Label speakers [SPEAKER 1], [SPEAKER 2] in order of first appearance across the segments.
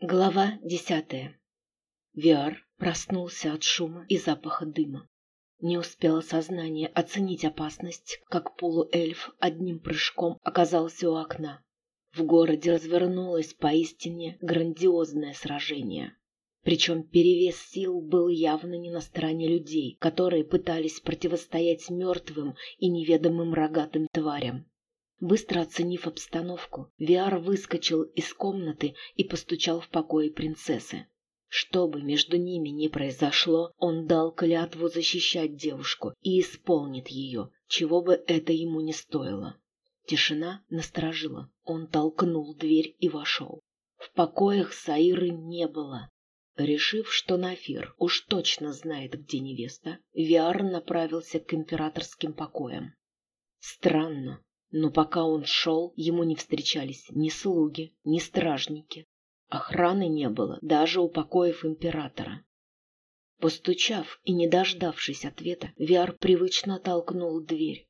[SPEAKER 1] Глава десятая. Виар проснулся от шума и запаха дыма. Не успело сознание оценить опасность, как полуэльф одним прыжком оказался у окна. В городе развернулось поистине грандиозное сражение. Причем перевес сил был явно не на стороне людей, которые пытались противостоять мертвым и неведомым рогатым тварям. Быстро оценив обстановку, Виар выскочил из комнаты и постучал в покое принцессы. Что бы между ними ни произошло, он дал клятву защищать девушку и исполнит ее, чего бы это ему не стоило. Тишина насторожила. Он толкнул дверь и вошел. В покоях Саиры не было. Решив, что Нафир уж точно знает, где невеста, Виар направился к императорским покоям. Странно, но пока он шел, ему не встречались ни слуги, ни стражники. Охраны не было даже у покоев императора. Постучав и не дождавшись ответа, Виар привычно толкнул дверь.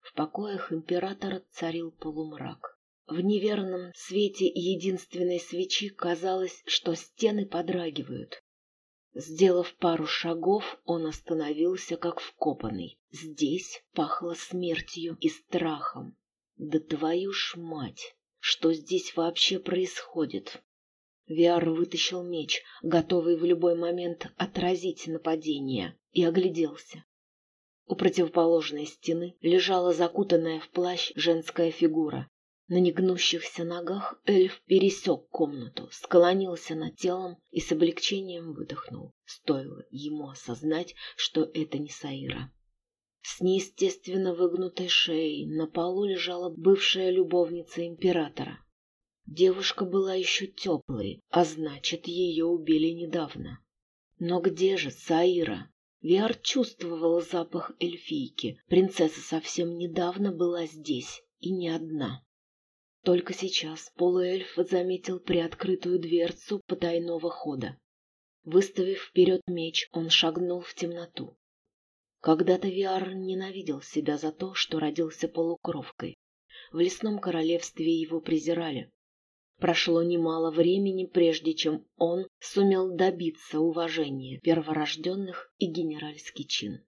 [SPEAKER 1] В покоях императора царил полумрак. В неверном свете единственной свечи казалось, что стены подрагивают. Сделав пару шагов, он остановился как вкопанный. Здесь пахло смертью и страхом. Да твою ж мать! Что здесь вообще происходит? Виар вытащил меч, готовый в любой момент отразить нападение, и огляделся. У противоположной стены лежала закутанная в плащ женская фигура. На негнущихся ногах эльф пересек комнату, склонился над телом и с облегчением выдохнул. Стоило ему осознать, что это не Саира. С неестественно выгнутой шеей на полу лежала бывшая любовница императора. Девушка была еще теплой, а значит, ее убили недавно. Но где же Саира? Виар чувствовала запах эльфийки. Принцесса совсем недавно была здесь, и не одна. Только сейчас полуэльф заметил приоткрытую дверцу потайного хода. Выставив вперед меч, он шагнул в темноту. Когда-то Виар ненавидел себя за то, что родился полукровкой. В лесном королевстве его презирали. Прошло немало времени, прежде чем он сумел добиться уважения перворожденных и генеральский чин.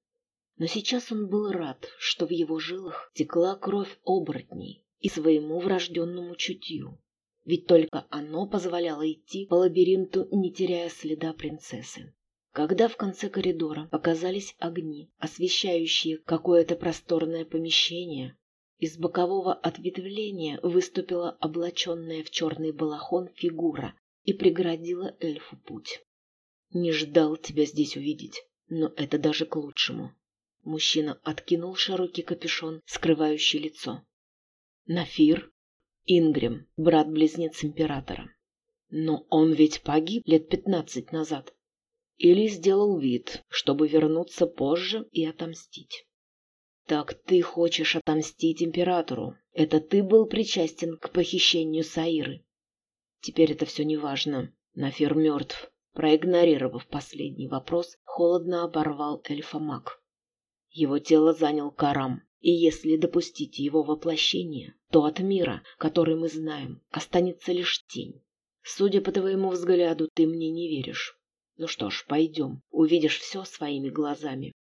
[SPEAKER 1] Но сейчас он был рад, что в его жилах текла кровь оборотней, и своему врожденному чутью. Ведь только оно позволяло идти по лабиринту, не теряя следа принцессы. Когда в конце коридора показались огни, освещающие какое-то просторное помещение, из бокового ответвления выступила облаченная в черный балахон фигура и преградила эльфу путь. «Не ждал тебя здесь увидеть, но это даже к лучшему». Мужчина откинул широкий капюшон, скрывающий лицо. Нафир, Ингрим, брат-близнец императора. Но он ведь погиб лет пятнадцать назад. Или сделал вид, чтобы вернуться позже и отомстить. Так ты хочешь отомстить императору? Это ты был причастен к похищению Саиры? Теперь это все неважно. Нафир мертв. Проигнорировав последний вопрос, холодно оборвал эльфа-маг. Его тело занял Карам, и если допустить его воплощение, то от мира, который мы знаем, останется лишь тень. Судя по твоему взгляду, ты мне не веришь. Ну что ж, пойдем, увидишь все своими глазами.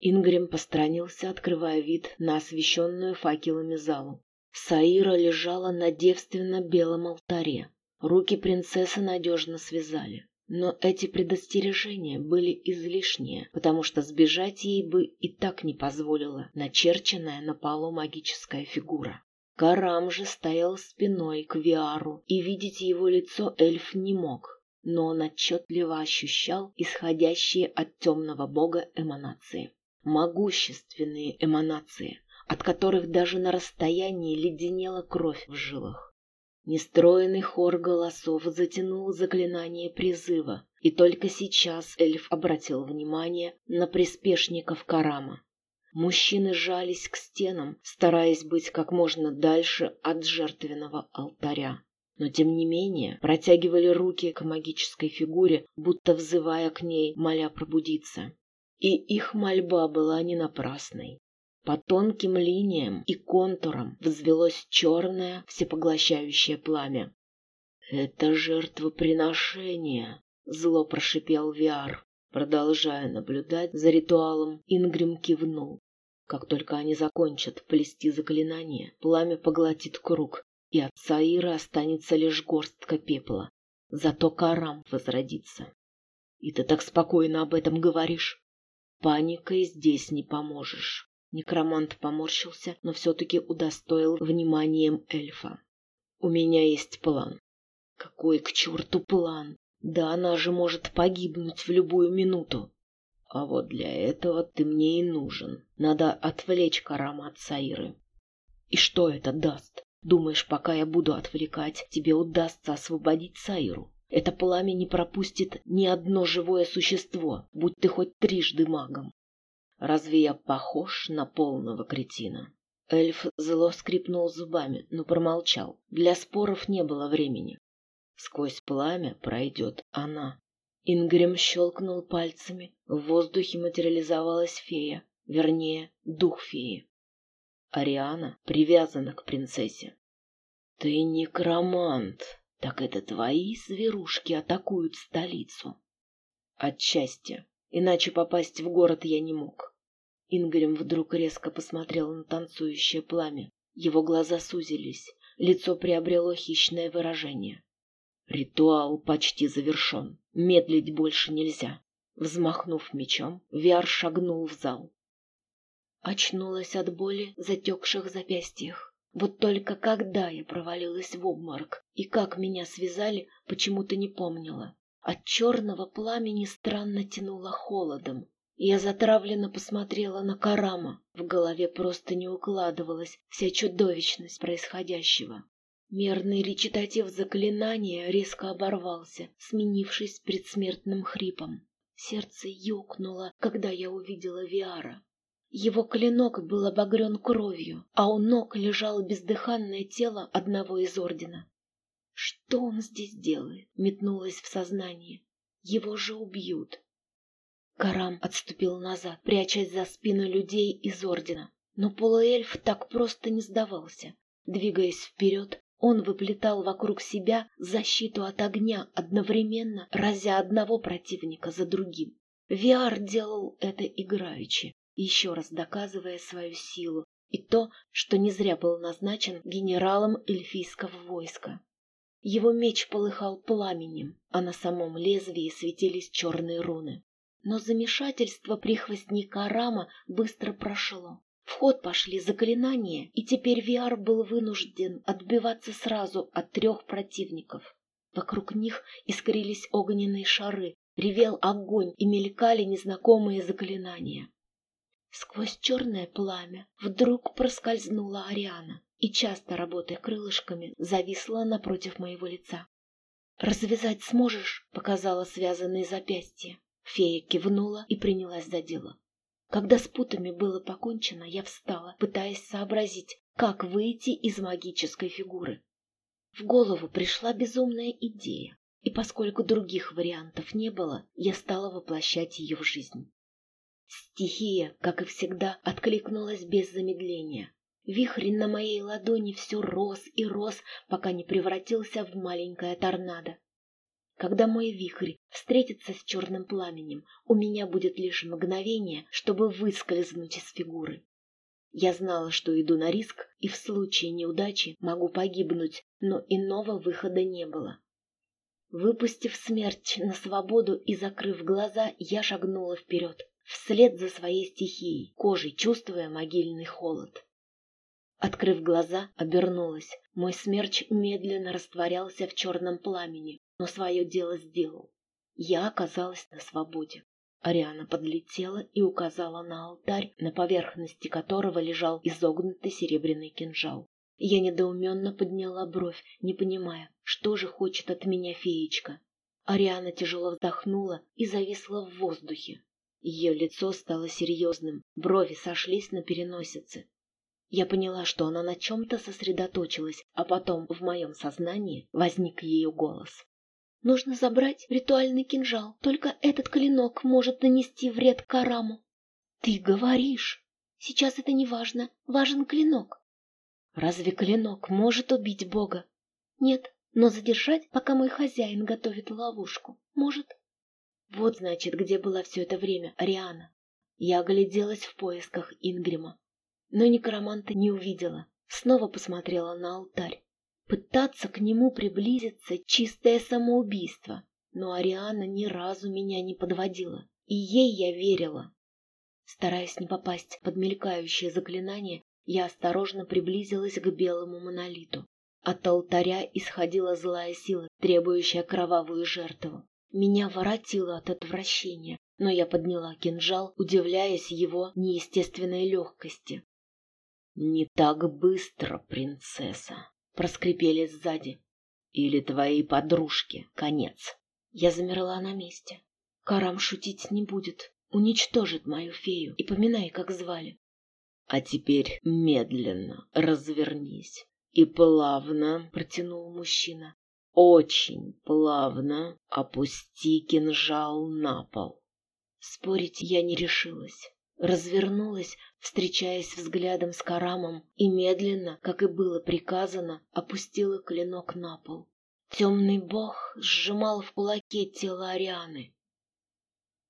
[SPEAKER 1] Ингрим посторонился, открывая вид на освещенную факелами залу. Саира лежала на девственно-белом алтаре. Руки принцессы надежно связали. Но эти предостережения были излишние, потому что сбежать ей бы и так не позволила начерченная на полу магическая фигура. Карам же стоял спиной к Виару, и видеть его лицо эльф не мог, но он отчетливо ощущал исходящие от темного бога эманации. Могущественные эманации, от которых даже на расстоянии леденела кровь в жилах. Нестроенный хор голосов затянул заклинание призыва, и только сейчас эльф обратил внимание на приспешников Карама. Мужчины жались к стенам, стараясь быть как можно дальше от жертвенного алтаря. Но тем не менее протягивали руки к магической фигуре, будто взывая к ней, моля пробудиться. И их мольба была не напрасной. По тонким линиям и контурам взвелось черное всепоглощающее пламя. «Это жертвоприношение», — зло прошипел Виар. Продолжая наблюдать за ритуалом, Ингрим кивнул. Как только они закончат плести заклинание, пламя поглотит круг, и от Саира останется лишь горстка пепла. Зато Карам возродится. И ты так спокойно об этом говоришь. Паникой здесь не поможешь. Некромант поморщился, но все-таки удостоил вниманием эльфа. У меня есть план. Какой к черту план? Да она же может погибнуть в любую минуту. А вот для этого ты мне и нужен. Надо отвлечь Карама от Саиры. И что это даст? Думаешь, пока я буду отвлекать, тебе удастся освободить Саиру? Это пламя не пропустит ни одно живое существо, будь ты хоть трижды магом. Разве я похож на полного кретина? Эльф зло скрипнул зубами, но промолчал. Для споров не было времени. Сквозь пламя пройдет она. Ингрим щелкнул пальцами. В воздухе материализовалась фея, вернее, дух феи. Ариана привязана к принцессе. «Ты некромант. Так это твои зверушки атакуют столицу?» «Отчасти. Иначе попасть в город я не мог». Ингрим вдруг резко посмотрел на танцующее пламя. Его глаза сузились, лицо приобрело хищное выражение. Ритуал почти завершен. Медлить больше нельзя. Взмахнув мечом, Виар шагнул в зал. Очнулась от боли затекших запястьях. Вот только когда я провалилась в обморок и как меня связали, почему-то не помнила. От черного пламени странно тянуло холодом. Я затравленно посмотрела на Карама. В голове просто не укладывалась вся чудовищность происходящего. Мерный речитатив заклинания резко оборвался, сменившись предсмертным хрипом. Сердце ёкнуло, когда я увидела Виара. Его клинок был обогрен кровью, а у ног лежало бездыханное тело одного из ордена. Что он здесь делает? Метнулось в сознание. Его же убьют. Карам отступил назад, прячась за спины людей из ордена. Но полуэльф так просто не сдавался. Двигаясь вперед, он выплетал вокруг себя защиту от огня, одновременно разя одного противника за другим. Виар делал это играючи, еще раз доказывая свою силу и то, что не зря был назначен генералом эльфийского войска. Его меч полыхал пламенем, а на самом лезвии светились черные руны. Но замешательство прихвостника Рама быстро прошло. В ход пошли заклинания, и теперь Виар был вынужден отбиваться сразу от трех противников. Вокруг них искрились огненные шары, ревел огонь и мелькали незнакомые заклинания. Сквозь черное пламя вдруг проскользнула Ариана и, часто работая крылышками, зависла напротив моего лица. «Развязать сможешь?» — показала связанные запястья. Фея кивнула и принялась за дело. Когда с путами было покончено, я встала, пытаясь сообразить, как выйти из магической фигуры. В голову пришла безумная идея, и поскольку других вариантов не было, я стала воплощать ее в жизнь. Стихия, как и всегда, откликнулась без замедления. Вихрь на моей ладони все рос и рос, пока не превратился в маленькое торнадо. Когда мой вихрь встретится с черным пламенем, у меня будет лишь мгновение, чтобы выскользнуть из фигуры. Я знала, что иду на риск, и в случае неудачи могу погибнуть, но иного выхода не было. Выпустив смерть на свободу и закрыв глаза, я шагнула вперед вслед за своей стихией, кожей чувствуя могильный холод. Открыв глаза, обернулась. Мой смерч медленно растворялся в черном пламени, но свое дело сделал. Я оказалась на свободе. Ариана подлетела и указала на алтарь, на поверхности которого лежал изогнутый серебряный кинжал. Я недоуменно подняла бровь, не понимая, что же хочет от меня феечка. Ариана тяжело вздохнула и зависла в воздухе. Ее лицо стало серьезным, брови сошлись на переносице. Я поняла, что она на чем-то сосредоточилась, а потом в моем сознании возник ее голос. «Нужно забрать ритуальный кинжал, только этот клинок может нанести вред Караму». «Ты говоришь! Сейчас это не важно, важен клинок». «Разве клинок может убить Бога?» «Нет, но задержать, пока мой хозяин готовит ловушку, может. Вот, значит, где была все это время Ариана. Я огляделась в поисках Ингрима, но некроманта не увидела. Снова посмотрела на алтарь. Пытаться к нему приблизиться — чистое самоубийство, но Ариана ни разу меня не подводила, и ей я верила. Стараясь не попасть под мелькающее заклинание, я осторожно приблизилась к белому монолиту. От алтаря исходила злая сила, требующая кровавую жертву. Меня воротило от отвращения, но я подняла кинжал, удивляясь его неестественной легкости. «Не так быстро, принцесса!» — проскрипели сзади. «Или твоей подружке конец!» Я замерла на месте. Карам шутить не будет, уничтожит мою фею и поминай, как звали. А теперь медленно развернись и плавно протянул мужчина. Очень плавно опусти кинжал на пол. Спорить я не решилась. Развернулась, встречаясь взглядом с Карамом, и медленно, как и было приказано, опустила клинок на пол. Темный бог сжимал в кулаке тело Арианы.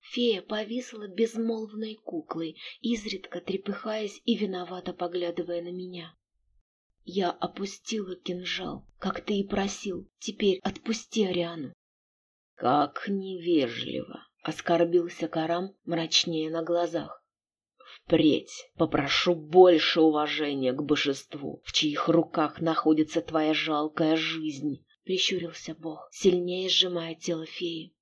[SPEAKER 1] Фея повисла безмолвной куклой, изредка трепыхаясь и виновато поглядывая на меня. Я опустила кинжал, как ты и просил. Теперь отпусти Ариану. Как невежливо, оскорбился Карам мрачнее на глазах. Впредь попрошу больше уважения к божеству, в чьих руках находится твоя жалкая жизнь, прищурился Бог, сильнее сжимая тело феи.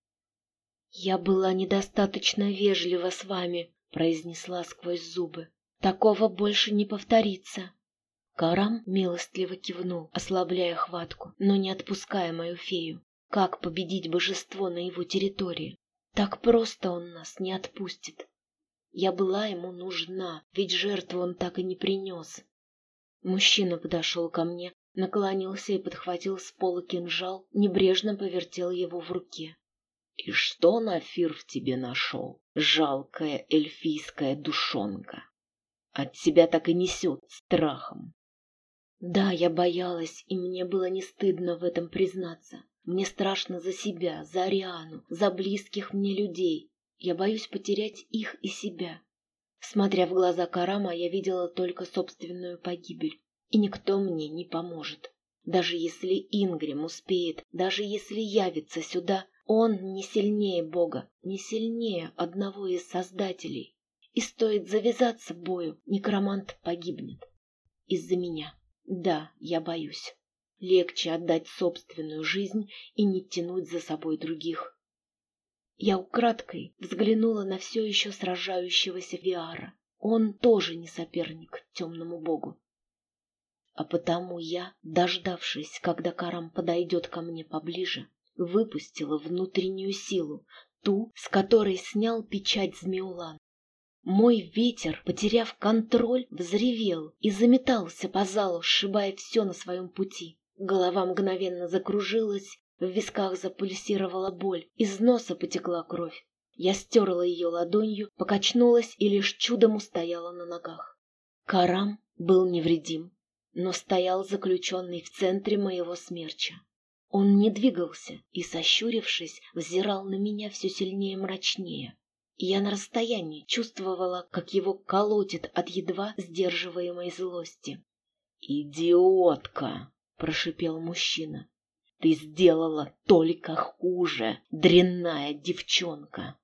[SPEAKER 1] Я была недостаточно вежлива с вами, произнесла сквозь зубы. Такого больше не повторится. Карам милостливо кивнул, ослабляя хватку, но не отпуская мою фею. Как победить божество на его территории? Так просто он нас не отпустит. Я была ему нужна, ведь жертву он так и не принес. Мужчина подошел ко мне, наклонился и подхватил с пола кинжал, небрежно повертел его в руке. «И что Нафир в тебе нашел, жалкая эльфийская душонка? От тебя так и несет страхом. Да, я боялась, и мне было не стыдно в этом признаться. Мне страшно за себя, за Ариану, за близких мне людей. Я боюсь потерять их и себя. Смотря в глаза Карама, я видела только собственную погибель. И никто мне не поможет. Даже если Ингрим успеет, даже если явится сюда, он не сильнее Бога, не сильнее одного из создателей. И стоит завязаться бою, некромант погибнет. Из-за меня. Да, я боюсь. Легче отдать собственную жизнь и не тянуть за собой других. Я украдкой взглянула на все еще сражающегося Виара. Он тоже не соперник темному богу. А потому я, дождавшись, когда Карам подойдет ко мне поближе, выпустила внутреннюю силу, ту, с которой снял печать Змеулан. Мой ветер, потеряв контроль, взревел и заметался по залу, сшибая все на своем пути. Голова мгновенно закружилась, в висках запульсировала боль, из носа потекла кровь. Я стерла ее ладонью, покачнулась и лишь чудом устояла на ногах. Карам был невредим, но стоял заключенный в центре моего смерча. Он не двигался и, сощурившись, взирал на меня все сильнее и мрачнее я на расстоянии чувствовала, как его колотит от едва сдерживаемой злости. «Идиотка!» — прошипел мужчина. «Ты сделала только хуже, дрянная девчонка!»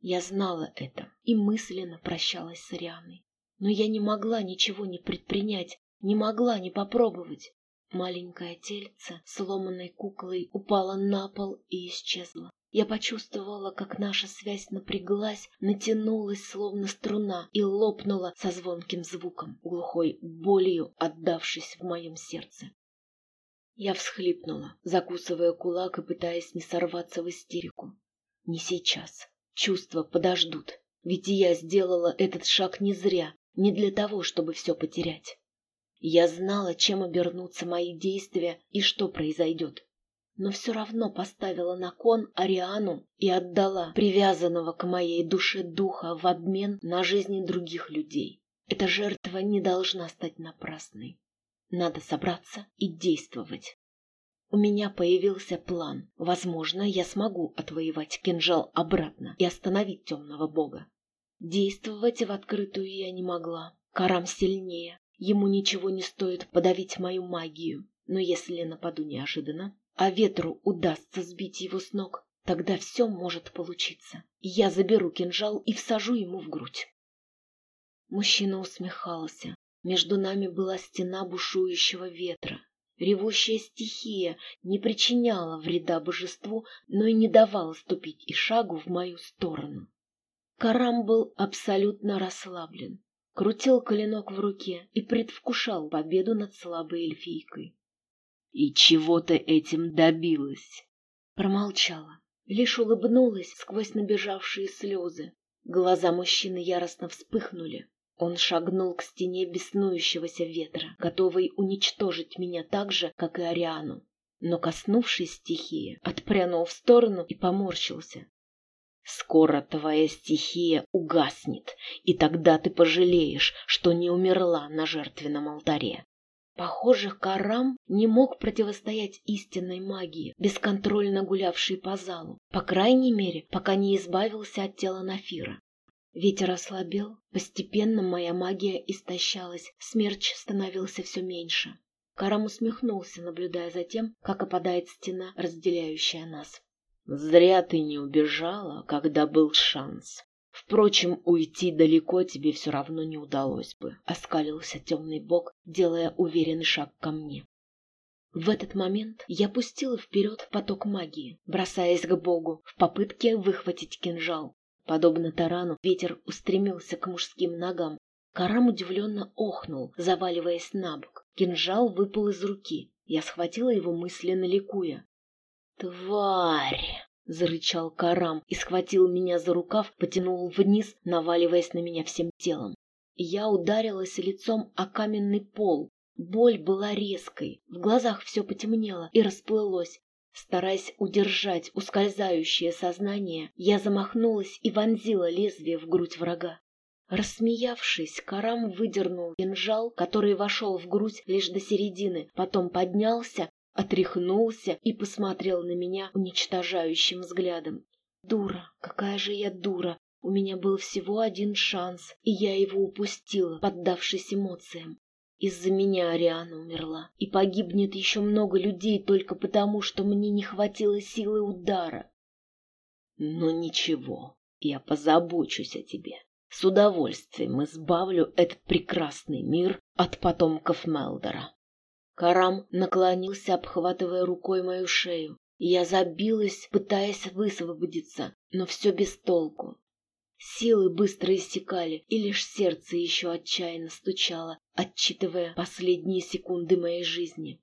[SPEAKER 1] Я знала это и мысленно прощалась с Арианой. Но я не могла ничего не предпринять, не могла не попробовать. Маленькое тельце, сломанной куклой, упало на пол и исчезло. Я почувствовала, как наша связь напряглась, натянулась, словно струна, и лопнула со звонким звуком, глухой болью отдавшись в моем сердце. Я всхлипнула, закусывая кулак и пытаясь не сорваться в истерику. Не сейчас. Чувства подождут. Ведь я сделала этот шаг не зря, не для того, чтобы все потерять. Я знала, чем обернутся мои действия и что произойдет но все равно поставила на кон Ариану и отдала привязанного к моей душе духа в обмен на жизни других людей. Эта жертва не должна стать напрасной. Надо собраться и действовать. У меня появился план. Возможно, я смогу отвоевать кинжал обратно и остановить темного бога. Действовать в открытую я не могла. Карам сильнее. Ему ничего не стоит подавить мою магию. Но если нападу неожиданно, а ветру удастся сбить его с ног, тогда все может получиться. Я заберу кинжал и всажу ему в грудь. Мужчина усмехался. Между нами была стена бушующего ветра. Ревущая стихия не причиняла вреда божеству, но и не давала ступить и шагу в мою сторону. Карам был абсолютно расслаблен, крутил коленок в руке и предвкушал победу над слабой эльфийкой. «И чего ты этим добилась?» Промолчала, лишь улыбнулась сквозь набежавшие слезы. Глаза мужчины яростно вспыхнули. Он шагнул к стене беснующегося ветра, готовый уничтожить меня так же, как и Ариану. Но, коснувшись стихии, отпрянул в сторону и поморщился. «Скоро твоя стихия угаснет, и тогда ты пожалеешь, что не умерла на жертвенном алтаре». Похоже, Карам не мог противостоять истинной магии, бесконтрольно гулявшей по залу, по крайней мере, пока не избавился от тела Нафира. Ветер ослабел, постепенно моя магия истощалась, смерч становился все меньше. Карам усмехнулся, наблюдая за тем, как опадает стена, разделяющая нас. «Зря ты не убежала, когда был шанс. Впрочем, уйти далеко тебе все равно не удалось бы», — оскалился темный бог, делая уверенный шаг ко мне. В этот момент я пустила вперед поток магии, бросаясь к богу в попытке выхватить кинжал. Подобно тарану, ветер устремился к мужским ногам. Карам удивленно охнул, заваливаясь на бок. Кинжал выпал из руки. Я схватила его мысленно ликуя. «Тварь!» — зарычал Карам и схватил меня за рукав, потянул вниз, наваливаясь на меня всем телом. Я ударилась лицом о каменный пол. Боль была резкой, в глазах все потемнело и расплылось. Стараясь удержать ускользающее сознание, я замахнулась и вонзила лезвие в грудь врага. Рассмеявшись, Карам выдернул кинжал, который вошел в грудь лишь до середины, потом поднялся, отряхнулся и посмотрел на меня уничтожающим взглядом. Дура, какая же я дура! У меня был всего один шанс, и я его упустила, поддавшись эмоциям. Из-за меня Ариана умерла, и погибнет еще много людей только потому, что мне не хватило силы удара. Но ничего, я позабочусь о тебе. С удовольствием избавлю этот прекрасный мир от потомков Мелдора. Карам наклонился, обхватывая рукой мою шею. Я забилась, пытаясь высвободиться, но все без толку. Силы быстро иссякали, и лишь сердце еще отчаянно стучало, отчитывая последние секунды моей жизни.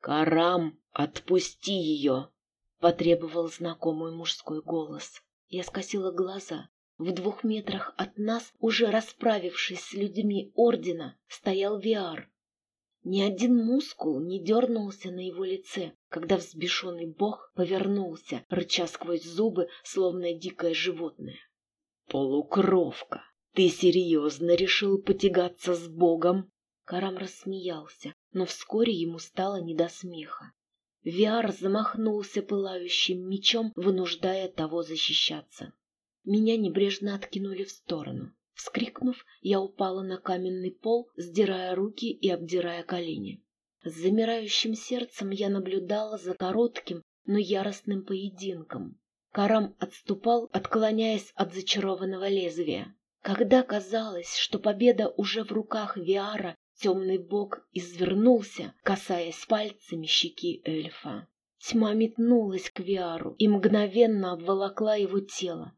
[SPEAKER 1] «Карам, отпусти ее!» — потребовал знакомый мужской голос. Я скосила глаза. В двух метрах от нас, уже расправившись с людьми Ордена, стоял Виар. Ни один мускул не дернулся на его лице, когда взбешенный бог повернулся, рыча сквозь зубы, словно дикое животное. «Полукровка! Ты серьезно решил потягаться с Богом?» Карам рассмеялся, но вскоре ему стало не до смеха. Виар замахнулся пылающим мечом, вынуждая того защищаться. Меня небрежно откинули в сторону. Вскрикнув, я упала на каменный пол, сдирая руки и обдирая колени. С замирающим сердцем я наблюдала за коротким, но яростным поединком. Карам отступал, отклоняясь от зачарованного лезвия. Когда казалось, что победа уже в руках Виара, темный бог извернулся, касаясь пальцами щеки эльфа. Тьма метнулась к Виару и мгновенно обволокла его тело.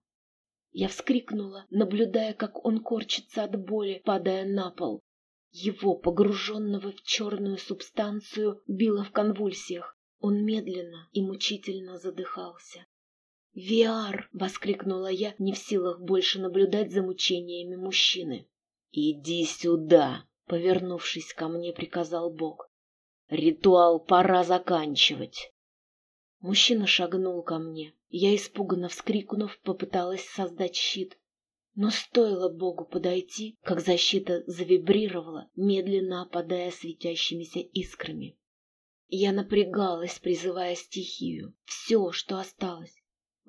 [SPEAKER 1] Я вскрикнула, наблюдая, как он корчится от боли, падая на пол. Его, погруженного в черную субстанцию, било в конвульсиях. Он медленно и мучительно задыхался. «Виар!» — воскликнула я, не в силах больше наблюдать за мучениями мужчины. «Иди сюда!» — повернувшись ко мне, приказал Бог. «Ритуал пора заканчивать!» Мужчина шагнул ко мне. Я, испуганно вскрикнув, попыталась создать щит. Но стоило Богу подойти, как защита завибрировала, медленно опадая светящимися искрами. Я напрягалась, призывая стихию. Все, что осталось.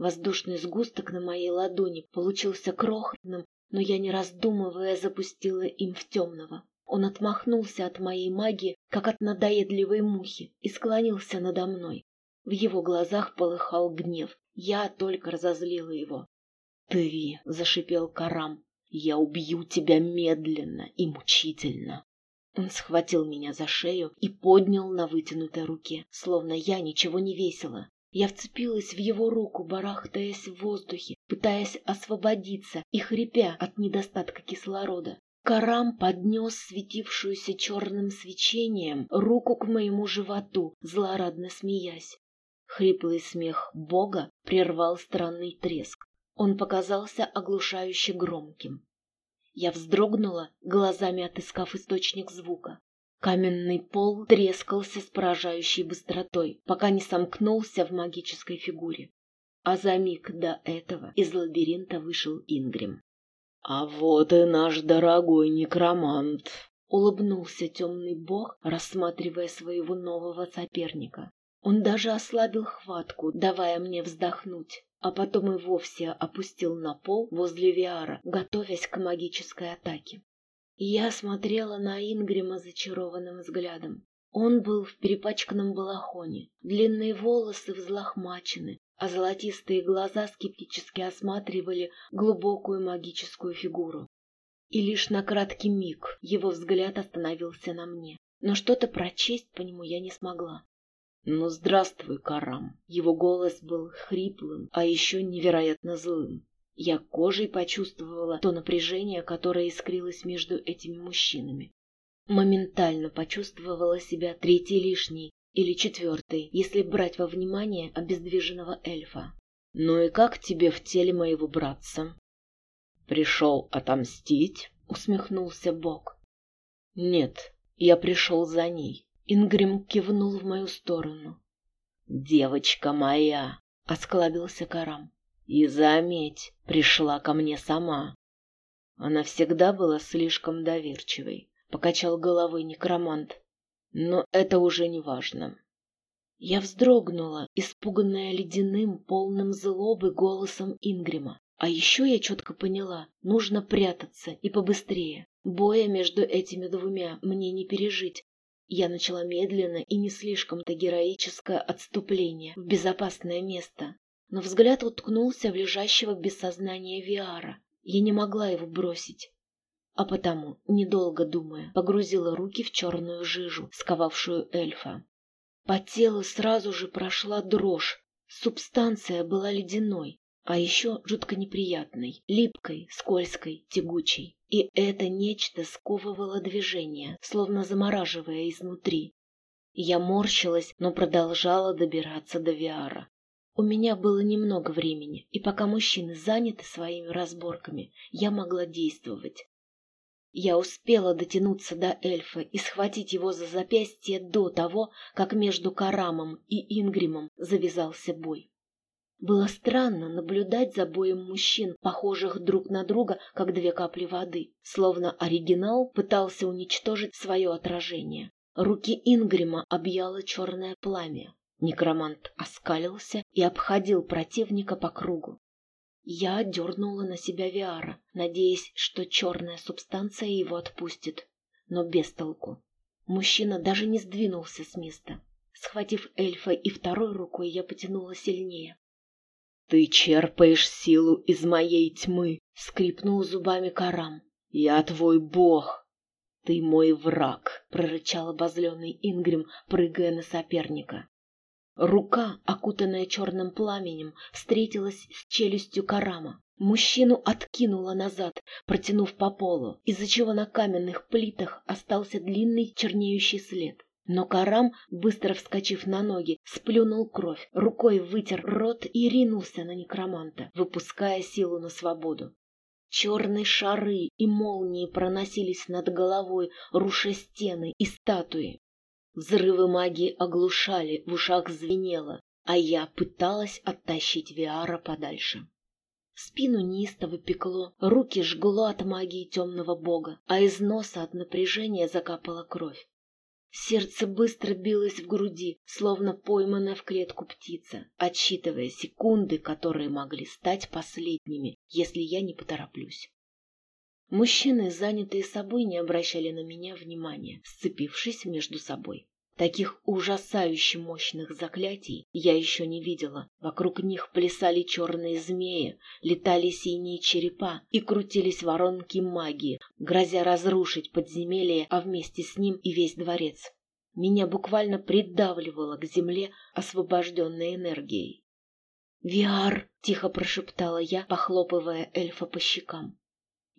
[SPEAKER 1] Воздушный сгусток на моей ладони получился крохотным, но я, не раздумывая, запустила им в темного. Он отмахнулся от моей магии, как от надоедливой мухи, и склонился надо мной. В его глазах полыхал гнев. Я только разозлила его. «Ты!» — зашипел Карам. «Я убью тебя медленно и мучительно!» Он схватил меня за шею и поднял на вытянутой руке, словно я ничего не весила. Я вцепилась в его руку, барахтаясь в воздухе, пытаясь освободиться и хрипя от недостатка кислорода. Карам поднес светившуюся черным свечением руку к моему животу, злорадно смеясь. Хриплый смех Бога прервал странный треск. Он показался оглушающе громким. Я вздрогнула, глазами отыскав источник звука. Каменный пол трескался с поражающей быстротой, пока не сомкнулся в магической фигуре. А за миг до этого из лабиринта вышел Ингрим. «А вот и наш дорогой некромант!» — улыбнулся темный бог, рассматривая своего нового соперника. Он даже ослабил хватку, давая мне вздохнуть а потом и вовсе опустил на пол возле Виара, готовясь к магической атаке. Я смотрела на Ингрима зачарованным взглядом. Он был в перепачканном балахоне, длинные волосы взлохмачены, а золотистые глаза скептически осматривали глубокую магическую фигуру. И лишь на краткий миг его взгляд остановился на мне, но что-то прочесть по нему я не смогла. «Ну, здравствуй, Карам!» Его голос был хриплым, а еще невероятно злым. Я кожей почувствовала то напряжение, которое искрилось между этими мужчинами. Моментально почувствовала себя третьей лишней или четвертой, если брать во внимание обездвиженного эльфа. «Ну и как тебе в теле моего братца?» «Пришел отомстить?» — усмехнулся Бог. «Нет, я пришел за ней. Ингрим кивнул в мою сторону. «Девочка моя!» — осклабился Карам. «И заметь, пришла ко мне сама». Она всегда была слишком доверчивой, — покачал головой некромант. Но это уже не важно. Я вздрогнула, испуганная ледяным, полным злобы голосом Ингрима. А еще я четко поняла, нужно прятаться и побыстрее. Боя между этими двумя мне не пережить, я начала медленно и не слишком-то героическое отступление в безопасное место, но взгляд уткнулся в лежащего без сознания Виара. Я не могла его бросить, а потому, недолго думая, погрузила руки в черную жижу, сковавшую эльфа. По телу сразу же прошла дрожь, субстанция была ледяной, а еще жутко неприятной, липкой, скользкой, тягучей. И это нечто сковывало движение, словно замораживая изнутри. Я морщилась, но продолжала добираться до Виара. У меня было немного времени, и пока мужчины заняты своими разборками, я могла действовать. Я успела дотянуться до эльфа и схватить его за запястье до того, как между Карамом и Ингримом завязался бой. Было странно наблюдать за боем мужчин, похожих друг на друга, как две капли воды, словно оригинал пытался уничтожить свое отражение. Руки Ингрима объяло черное пламя. Некромант оскалился и обходил противника по кругу. Я дернула на себя Виара, надеясь, что черная субстанция его отпустит, но без толку. Мужчина даже не сдвинулся с места. Схватив эльфа и второй рукой, я потянула сильнее. «Ты черпаешь силу из моей тьмы», — скрипнул зубами Карам. «Я твой бог». «Ты мой враг», — прорычал обозленный Ингрим, прыгая на соперника. Рука, окутанная черным пламенем, встретилась с челюстью Карама. Мужчину откинуло назад, протянув по полу, из-за чего на каменных плитах остался длинный чернеющий след. Но Карам, быстро вскочив на ноги, сплюнул кровь, рукой вытер рот и ринулся на некроманта, выпуская силу на свободу. Черные шары и молнии проносились над головой, руша стены и статуи. Взрывы магии оглушали, в ушах звенело, а я пыталась оттащить Виара подальше. Спину неистово пекло, руки жгло от магии темного бога, а из носа от напряжения закапала кровь. Сердце быстро билось в груди, словно пойманная в клетку птица, отсчитывая секунды, которые могли стать последними, если я не потороплюсь. Мужчины, занятые собой, не обращали на меня внимания, сцепившись между собой. Таких ужасающе мощных заклятий я еще не видела. Вокруг них плясали черные змеи, летали синие черепа и крутились воронки магии, грозя разрушить подземелье, а вместе с ним и весь дворец. Меня буквально придавливало к земле освобожденной энергией. «Виар!» — тихо прошептала я, похлопывая эльфа по щекам.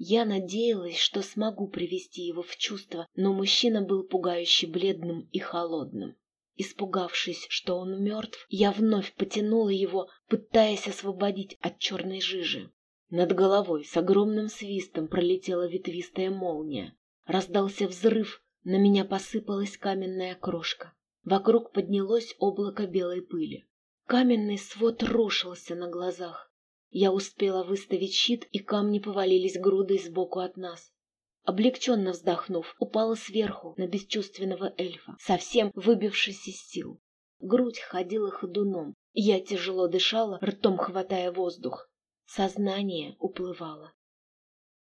[SPEAKER 1] Я надеялась, что смогу привести его в чувство, но мужчина был пугающе бледным и холодным. Испугавшись, что он мертв, я вновь потянула его, пытаясь освободить от черной жижи. Над головой с огромным свистом пролетела ветвистая молния. Раздался взрыв, на меня посыпалась каменная крошка. Вокруг поднялось облако белой пыли. Каменный свод рушился на глазах. Я успела выставить щит, и камни повалились грудой сбоку от нас. Облегченно вздохнув, упала сверху на бесчувственного эльфа, совсем выбившись из сил. Грудь ходила ходуном. Я тяжело дышала, ртом хватая воздух. Сознание уплывало.